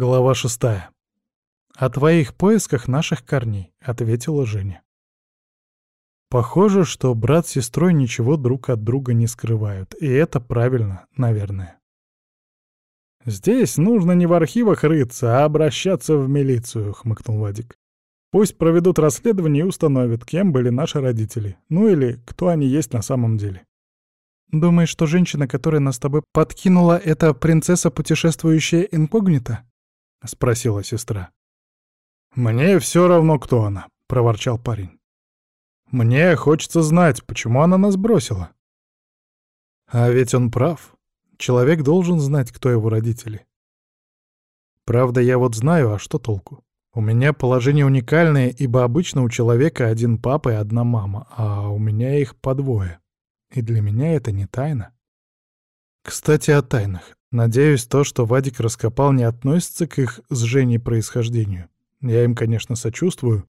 Глава шестая. «О твоих поисках наших корней», — ответила Женя. Похоже, что брат с сестрой ничего друг от друга не скрывают, и это правильно, наверное. «Здесь нужно не в архивах рыться, а обращаться в милицию», — хмыкнул Вадик. «Пусть проведут расследование и установят, кем были наши родители, ну или кто они есть на самом деле». «Думаешь, что женщина, которая нас с тобой подкинула, это принцесса, путешествующая инкогнито?» — спросила сестра. «Мне все равно, кто она», — проворчал парень. «Мне хочется знать, почему она нас бросила». А ведь он прав. Человек должен знать, кто его родители. Правда, я вот знаю, а что толку? У меня положение уникальное, ибо обычно у человека один папа и одна мама, а у меня их по двое. И для меня это не тайна. Кстати, о тайнах. Надеюсь, то, что Вадик раскопал, не относится к их с Женей происхождению. Я им, конечно, сочувствую,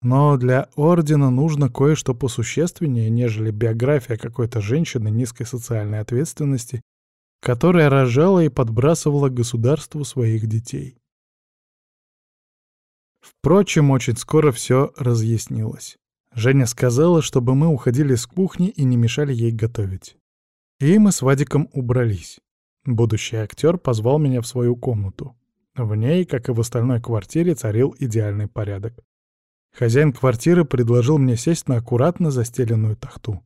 но для Ордена нужно кое-что посущественнее, нежели биография какой-то женщины низкой социальной ответственности, которая рожала и подбрасывала государству своих детей. Впрочем, очень скоро все разъяснилось. Женя сказала, чтобы мы уходили с кухни и не мешали ей готовить. И мы с Вадиком убрались. Будущий актер позвал меня в свою комнату. В ней, как и в остальной квартире, царил идеальный порядок. Хозяин квартиры предложил мне сесть на аккуратно застеленную тахту.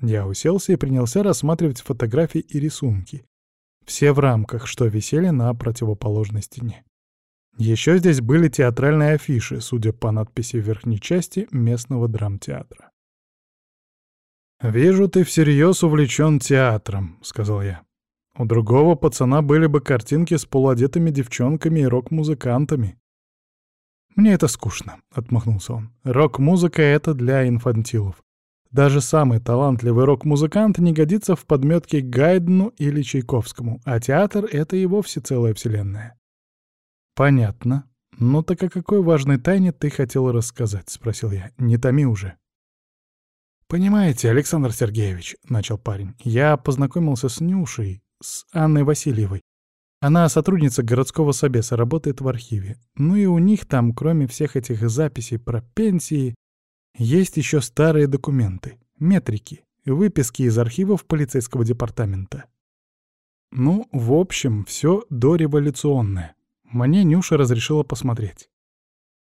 Я уселся и принялся рассматривать фотографии и рисунки. Все в рамках, что висели на противоположной стене. Еще здесь были театральные афиши, судя по надписи в верхней части местного драмтеатра. «Вижу, ты всерьез увлечен театром», — сказал я. У другого пацана были бы картинки с полуодетыми девчонками и рок-музыкантами. «Мне это скучно», — отмахнулся он. «Рок-музыка — это для инфантилов. Даже самый талантливый рок-музыкант не годится в подметке Гайдну или Чайковскому, а театр — это и вовсе целая вселенная». «Понятно. Ну так о какой важной тайне ты хотел рассказать?» — спросил я. «Не томи уже». «Понимаете, Александр Сергеевич», — начал парень, — «я познакомился с Нюшей, с Анной Васильевой. Она сотрудница городского собеса, работает в архиве. Ну и у них там, кроме всех этих записей про пенсии, есть еще старые документы, метрики, выписки из архивов полицейского департамента. Ну, в общем, все дореволюционное. Мне Нюша разрешила посмотреть.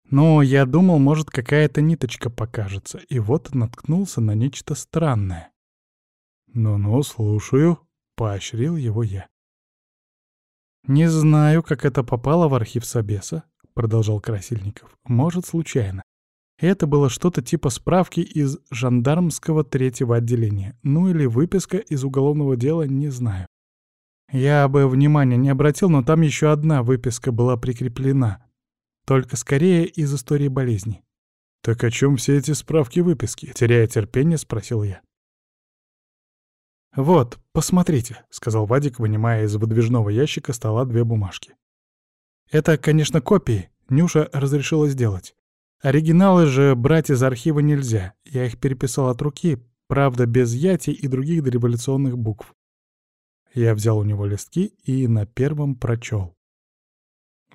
Но я думал, может, какая-то ниточка покажется, и вот наткнулся на нечто странное. «Ну-ну, слушаю», Поощрил его я. «Не знаю, как это попало в архив Собеса», — продолжал Красильников. «Может, случайно. Это было что-то типа справки из жандармского третьего отделения. Ну или выписка из уголовного дела, не знаю. Я бы внимания не обратил, но там еще одна выписка была прикреплена. Только скорее из истории болезни. «Так о чем все эти справки-выписки?» — теряя терпение, спросил я. «Вот, посмотрите», — сказал Вадик, вынимая из выдвижного ящика стола две бумажки. «Это, конечно, копии. Нюша разрешила сделать. Оригиналы же брать из архива нельзя. Я их переписал от руки, правда, без яти и других дореволюционных букв. Я взял у него листки и на первом прочел.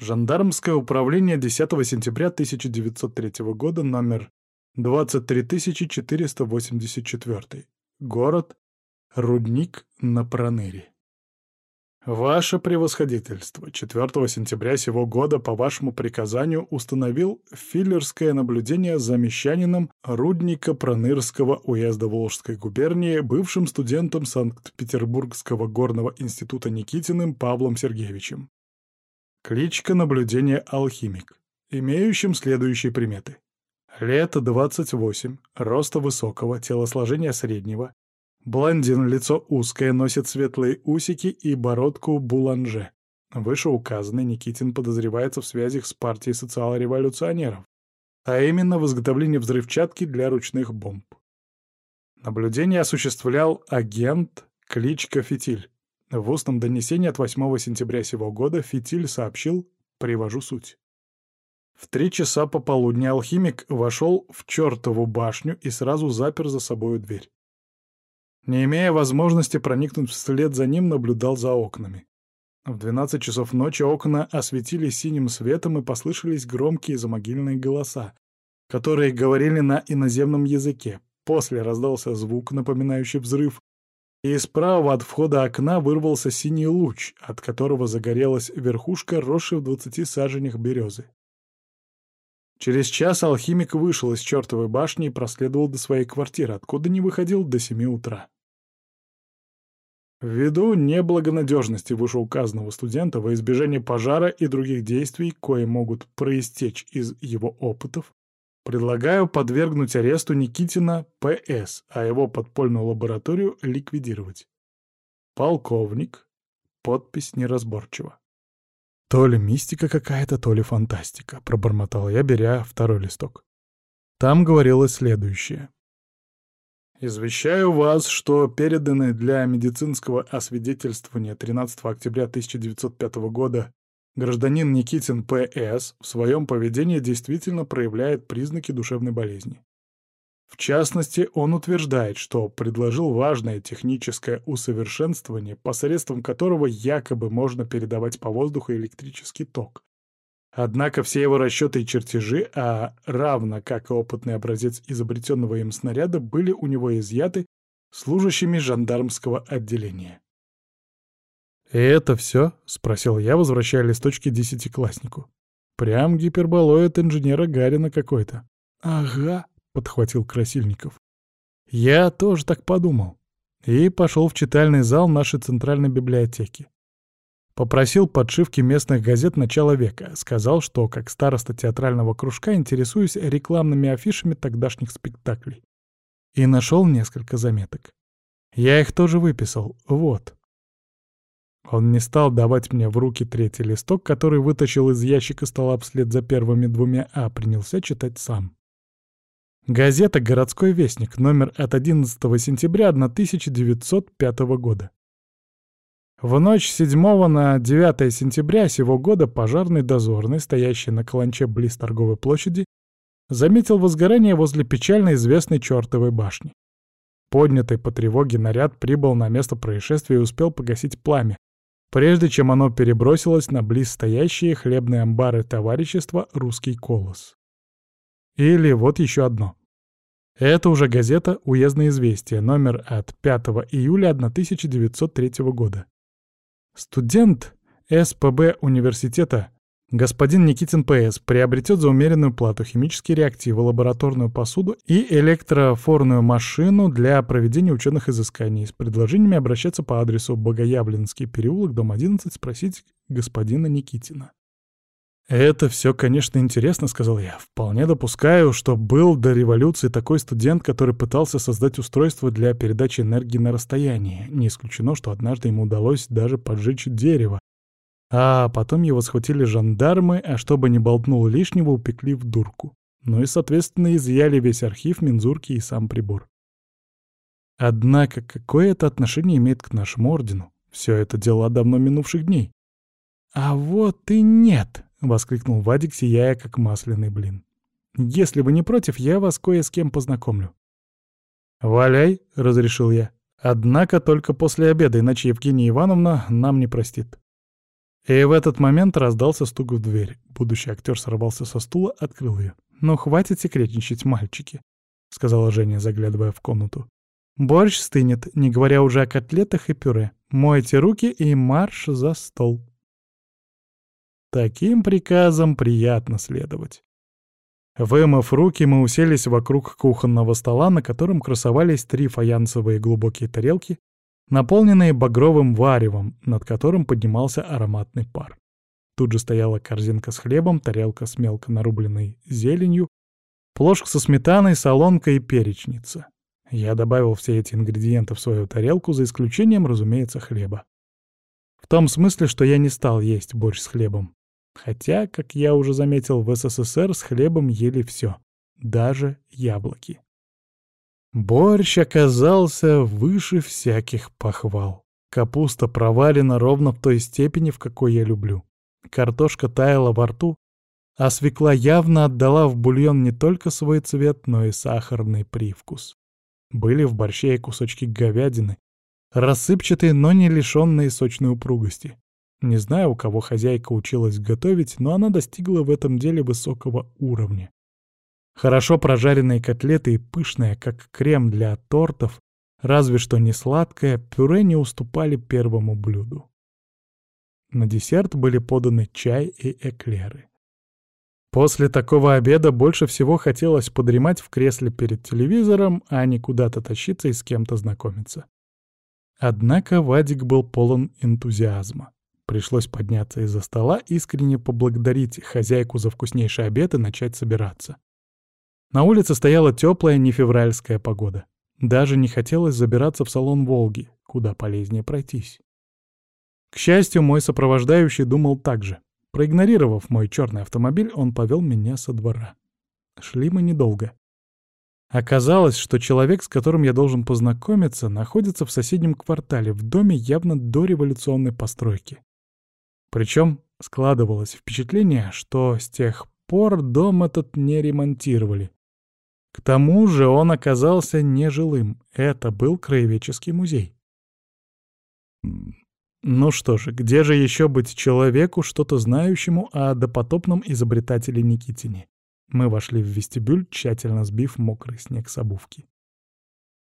Жандармское управление 10 сентября 1903 года, номер 23484. Город Рудник на Проныре. Ваше превосходительство, 4 сентября сего года по вашему приказанию установил филлерское наблюдение за мещанином Рудника Пронырского уезда Волжской губернии, бывшим студентом Санкт-Петербургского горного института Никитиным Павлом Сергеевичем. Кличка наблюдения «Алхимик», имеющим следующие приметы. Лето 28, роста высокого, телосложения среднего, Блондин, лицо узкое, носит светлые усики и бородку буланже. Вышеуказанный Никитин подозревается в связях с партией социал-революционеров, а именно в изготовлении взрывчатки для ручных бомб. Наблюдение осуществлял агент кличка Фитиль. В устном донесении от 8 сентября сего года Фитиль сообщил «Привожу суть». В три часа пополудни алхимик вошел в чертову башню и сразу запер за собою дверь. Не имея возможности проникнуть вслед за ним, наблюдал за окнами. В 12 часов ночи окна осветили синим светом и послышались громкие замогильные голоса, которые говорили на иноземном языке. После раздался звук, напоминающий взрыв, и справа от входа окна вырвался синий луч, от которого загорелась верхушка, росшей в двадцати саженях березы. Через час алхимик вышел из чертовой башни и проследовал до своей квартиры, откуда не выходил до семи утра. Ввиду неблагонадежности вышеуказанного студента во избежание пожара и других действий, кои могут проистечь из его опытов, предлагаю подвергнуть аресту Никитина П.С., а его подпольную лабораторию ликвидировать. Полковник. Подпись неразборчива. То ли мистика какая-то, то ли фантастика, пробормотал я, беря второй листок. Там говорилось следующее. Извещаю вас, что переданный для медицинского освидетельствования 13 октября 1905 года гражданин Никитин П.С. в своем поведении действительно проявляет признаки душевной болезни. В частности, он утверждает, что предложил важное техническое усовершенствование, посредством которого якобы можно передавать по воздуху электрический ток, Однако все его расчеты и чертежи, а равно как и опытный образец изобретенного им снаряда, были у него изъяты служащими жандармского отделения. «И это все?» — спросил я, возвращая листочки десятикласснику. «Прям гиперболоид инженера Гарина какой-то». «Ага», — подхватил Красильников. «Я тоже так подумал» и пошел в читальный зал нашей центральной библиотеки. Попросил подшивки местных газет начала века. Сказал, что, как староста театрального кружка, интересуюсь рекламными афишами тогдашних спектаклей. И нашел несколько заметок. Я их тоже выписал. Вот. Он не стал давать мне в руки третий листок, который вытащил из ящика стола вслед за первыми двумя, а принялся читать сам. Газета «Городской вестник», номер от 11 сентября 1905 года. В ночь 7 на 9 сентября сего года пожарный дозорный, стоящий на каланче близ торговой площади, заметил возгорание возле печально известной чертовой башни. Поднятый по тревоге наряд прибыл на место происшествия и успел погасить пламя, прежде чем оно перебросилось на близ стоящие хлебные амбары товарищества «Русский колос». Или вот еще одно. Это уже газета «Уездное известие», номер от 5 июля 1903 года. Студент СПБ университета господин Никитин П.С. приобретет за умеренную плату химические реактивы, лабораторную посуду и электрофорную машину для проведения ученых изысканий с предложениями обращаться по адресу Богоявленский переулок, дом 11, спросить господина Никитина. «Это все, конечно, интересно», — сказал я. «Вполне допускаю, что был до революции такой студент, который пытался создать устройство для передачи энергии на расстоянии. Не исключено, что однажды ему удалось даже поджечь дерево. А потом его схватили жандармы, а чтобы не болтнул лишнего, упекли в дурку. Ну и, соответственно, изъяли весь архив, мензурки и сам прибор. Однако, какое это отношение имеет к нашему ордену? Все это дела давно минувших дней. А вот и нет, — воскликнул Вадик, сияя как масляный блин. «Если вы не против, я вас кое с кем познакомлю». «Валяй», — разрешил я. «Однако только после обеда, иначе Евгения Ивановна нам не простит». И в этот момент раздался стук в дверь. Будущий актер сорвался со стула, открыл ее. «Ну, хватит секретничать, мальчики», — сказала Женя, заглядывая в комнату. «Борщ стынет, не говоря уже о котлетах и пюре. Мойте руки и марш за стол». Таким приказам приятно следовать. Вымыв руки, мы уселись вокруг кухонного стола, на котором красовались три фаянсовые глубокие тарелки, наполненные багровым варевом, над которым поднимался ароматный пар. Тут же стояла корзинка с хлебом, тарелка с мелко нарубленной зеленью, плошка со сметаной, солонка и перечница. Я добавил все эти ингредиенты в свою тарелку, за исключением, разумеется, хлеба. В том смысле, что я не стал есть борщ с хлебом. Хотя, как я уже заметил, в СССР с хлебом ели все, даже яблоки. Борщ оказался выше всяких похвал. Капуста провалена ровно в той степени, в какой я люблю. Картошка таяла во рту, а свекла явно отдала в бульон не только свой цвет, но и сахарный привкус. Были в борще и кусочки говядины, рассыпчатые, но не лишенные сочной упругости. Не знаю, у кого хозяйка училась готовить, но она достигла в этом деле высокого уровня. Хорошо прожаренные котлеты и пышные, как крем для тортов, разве что не сладкое, пюре не уступали первому блюду. На десерт были поданы чай и эклеры. После такого обеда больше всего хотелось подремать в кресле перед телевизором, а не куда-то тащиться и с кем-то знакомиться. Однако Вадик был полон энтузиазма. Пришлось подняться из-за стола, искренне поблагодарить хозяйку за вкуснейший обед и начать собираться. На улице стояла теплая нефевральская погода. Даже не хотелось забираться в салон «Волги», куда полезнее пройтись. К счастью, мой сопровождающий думал так же. Проигнорировав мой черный автомобиль, он повел меня со двора. Шли мы недолго. Оказалось, что человек, с которым я должен познакомиться, находится в соседнем квартале, в доме явно дореволюционной постройки. Причем складывалось впечатление, что с тех пор дом этот не ремонтировали. К тому же он оказался нежилым. Это был краеведческий музей. Ну что же, где же еще быть человеку, что-то знающему о допотопном изобретателе Никитине? Мы вошли в вестибюль, тщательно сбив мокрый снег с обувки.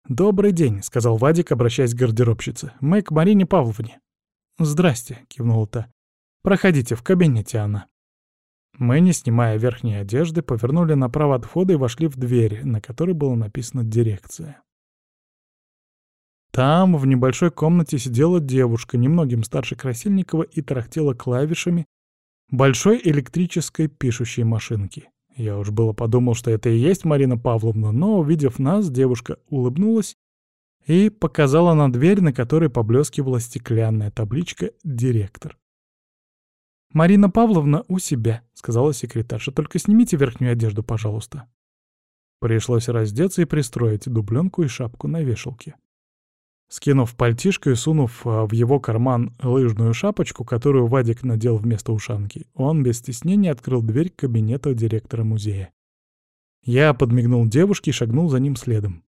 «Добрый день», — сказал Вадик, обращаясь к гардеробщице. «Мы к Марине Павловне». «Здрасте», — кивнула та. «Проходите, в кабинете она». Мы, не снимая верхней одежды, повернули направо от входа и вошли в дверь, на которой было написано «Дирекция». Там, в небольшой комнате, сидела девушка, немногим старше Красильникова, и тарахтела клавишами большой электрической пишущей машинки. Я уж было подумал, что это и есть Марина Павловна, но, увидев нас, девушка улыбнулась и показала на дверь, на которой поблескивала стеклянная табличка «Директор». «Марина Павловна у себя», — сказала секретарша. «Только снимите верхнюю одежду, пожалуйста». Пришлось раздеться и пристроить дубленку и шапку на вешалке. Скинув пальтишко и сунув а, в его карман лыжную шапочку, которую Вадик надел вместо ушанки, он без стеснения открыл дверь кабинета директора музея. Я подмигнул девушке и шагнул за ним следом.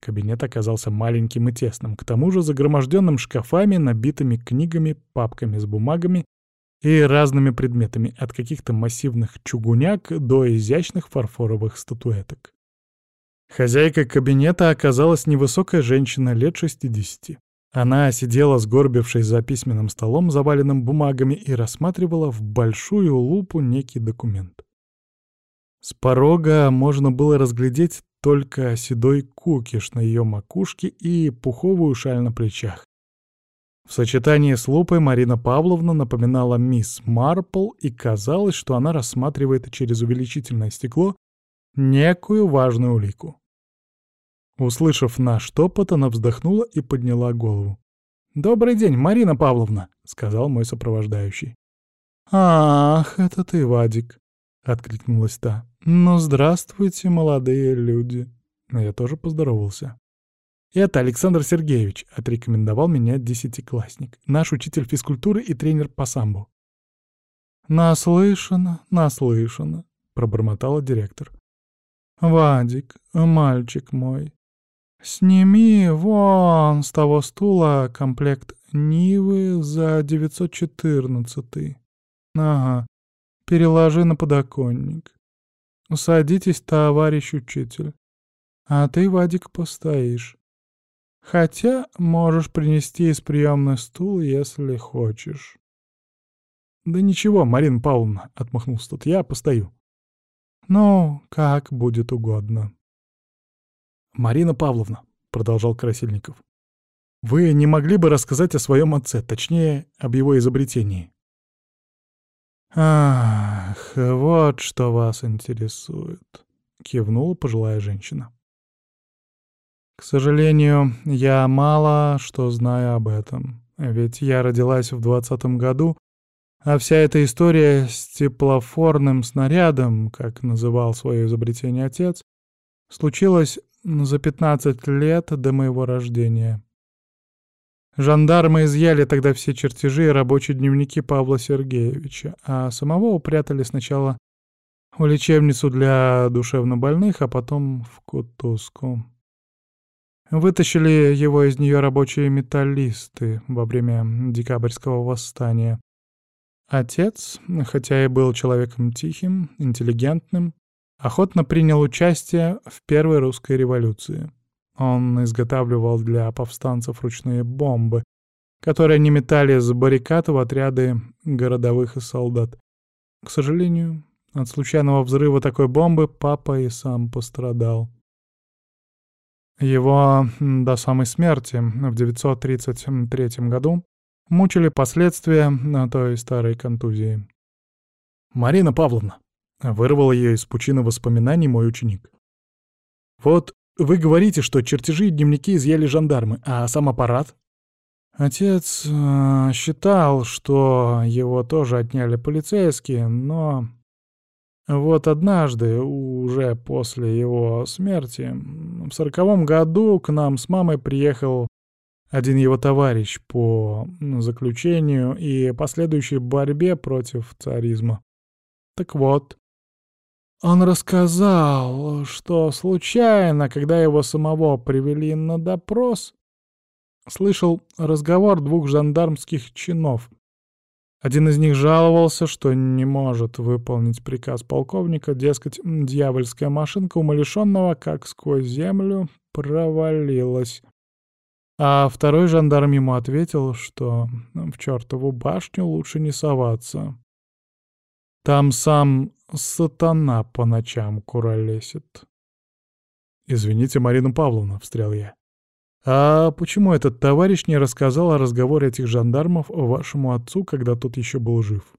Кабинет оказался маленьким и тесным, к тому же загроможденным шкафами, набитыми книгами, папками с бумагами и разными предметами, от каких-то массивных чугуняк до изящных фарфоровых статуэток. Хозяйка кабинета оказалась невысокая женщина лет 60. Она сидела, сгорбившись за письменным столом, заваленным бумагами, и рассматривала в большую лупу некий документ. С порога можно было разглядеть только седой кукиш на ее макушке и пуховую шаль на плечах. В сочетании с лупой Марина Павловна напоминала мисс Марпл, и казалось, что она рассматривает через увеличительное стекло некую важную улику. Услышав наш топот, она вздохнула и подняла голову. «Добрый день, Марина Павловна», — сказал мой сопровождающий. «Ах, это ты, Вадик», — откликнулась та. «Ну, здравствуйте, молодые люди». Я тоже поздоровался. «Это Александр Сергеевич», — отрекомендовал меня десятиклассник, наш учитель физкультуры и тренер по самбо. «Наслышано, наслышано», — пробормотала директор. «Вадик, мальчик мой, сними вон с того стула комплект Нивы за 914. Ага, переложи на подоконник. Садитесь, товарищ учитель. А ты, Вадик, постоишь. Хотя можешь принести из приемный стул, если хочешь. «Да ничего, Марина Павловна», — отмахнулся тот, — «я постою». «Ну, как будет угодно». «Марина Павловна», — продолжал Красильников, — «вы не могли бы рассказать о своем отце, точнее, об его изобретении?» «Ах, вот что вас интересует», — кивнула пожилая женщина. «К сожалению, я мало что знаю об этом, ведь я родилась в двадцатом году, а вся эта история с теплофорным снарядом, как называл свое изобретение отец, случилась за 15 лет до моего рождения. Жандармы изъяли тогда все чертежи и рабочие дневники Павла Сергеевича, а самого упрятали сначала в лечебницу для душевнобольных, а потом в кутузку. Вытащили его из нее рабочие металлисты во время декабрьского восстания. Отец, хотя и был человеком тихим, интеллигентным, охотно принял участие в Первой русской революции. Он изготавливал для повстанцев ручные бомбы, которые они метали с баррикад в отряды городовых и солдат. К сожалению, от случайного взрыва такой бомбы папа и сам пострадал. Его до самой смерти в 933 году мучили последствия той старой контузии. «Марина Павловна!» — вырвал ее из пучины воспоминаний мой ученик. «Вот вы говорите, что чертежи и дневники изъяли жандармы, а сам аппарат?» Отец э, считал, что его тоже отняли полицейские, но вот однажды, уже после его смерти, в сороковом году к нам с мамой приехал один его товарищ по заключению и последующей борьбе против царизма. Так вот, он рассказал, что случайно, когда его самого привели на допрос, слышал разговор двух жандармских чинов. Один из них жаловался, что не может выполнить приказ полковника, дескать, дьявольская машинка умалишенного, как сквозь землю, провалилась. А второй жандарм ему ответил, что в чертову башню лучше не соваться. Там сам сатана по ночам куролесит. «Извините, Марина Павловна», — встрял я. «А почему этот товарищ не рассказал о разговоре этих жандармов вашему отцу, когда тот еще был жив?»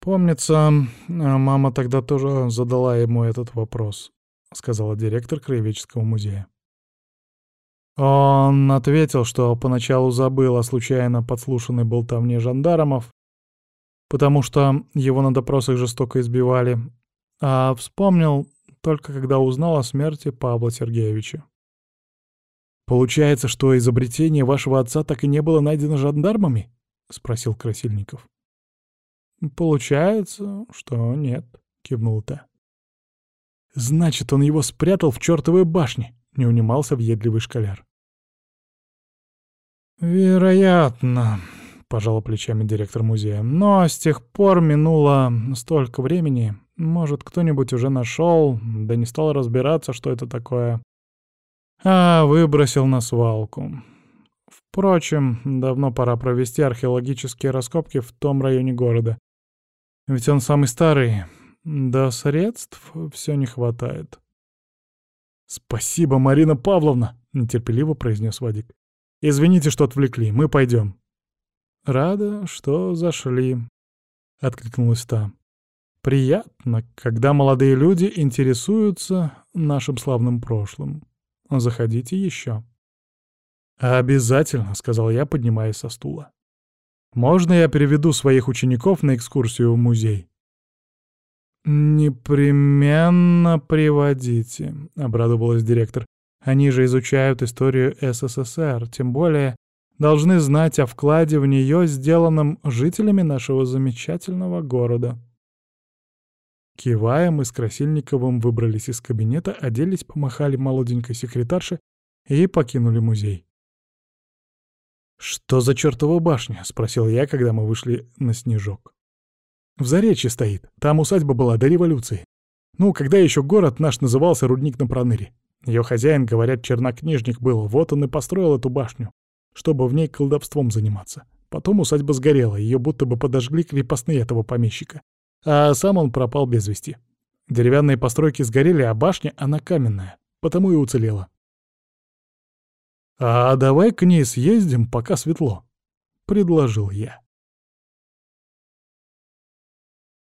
«Помнится, мама тогда тоже задала ему этот вопрос», — сказала директор Краеведческого музея. Он ответил, что поначалу забыл о случайно подслушанной болтовне жандармов, потому что его на допросах жестоко избивали, а вспомнил только когда узнал о смерти Павла Сергеевича. «Получается, что изобретение вашего отца так и не было найдено жандармами?» — спросил Красильников. «Получается, что нет», — кивнул та. «Значит, он его спрятал в чертовой башне», — не унимался въедливый школяр. «Вероятно», — пожал плечами директор музея. «Но с тех пор минуло столько времени. Может, кто-нибудь уже нашел, да не стал разбираться, что это такое. А выбросил на свалку. Впрочем, давно пора провести археологические раскопки в том районе города. Ведь он самый старый, да средств все не хватает». «Спасибо, Марина Павловна!» — нетерпеливо произнес Вадик. «Извините, что отвлекли. Мы пойдем». «Рада, что зашли», — откликнулась та. «Приятно, когда молодые люди интересуются нашим славным прошлым. Заходите еще». «Обязательно», — сказал я, поднимаясь со стула. «Можно я переведу своих учеников на экскурсию в музей?» «Непременно приводите», — обрадовалась директор. Они же изучают историю СССР, тем более должны знать о вкладе в нее, сделанном жителями нашего замечательного города. Кивая, мы с Красильниковым выбрались из кабинета, оделись, помахали молоденькой секретарше и покинули музей. «Что за чертова башня?» — спросил я, когда мы вышли на снежок. «В Заречье стоит. Там усадьба была до революции. Ну, когда еще город наш назывался Рудник на Проныре. Ее хозяин, говорят, чернокнижник был, вот он и построил эту башню, чтобы в ней колдовством заниматься. Потом усадьба сгорела, ее будто бы подожгли крепостные этого помещика. А сам он пропал без вести. Деревянные постройки сгорели, а башня, она каменная, потому и уцелела. «А давай к ней съездим, пока светло», — предложил я.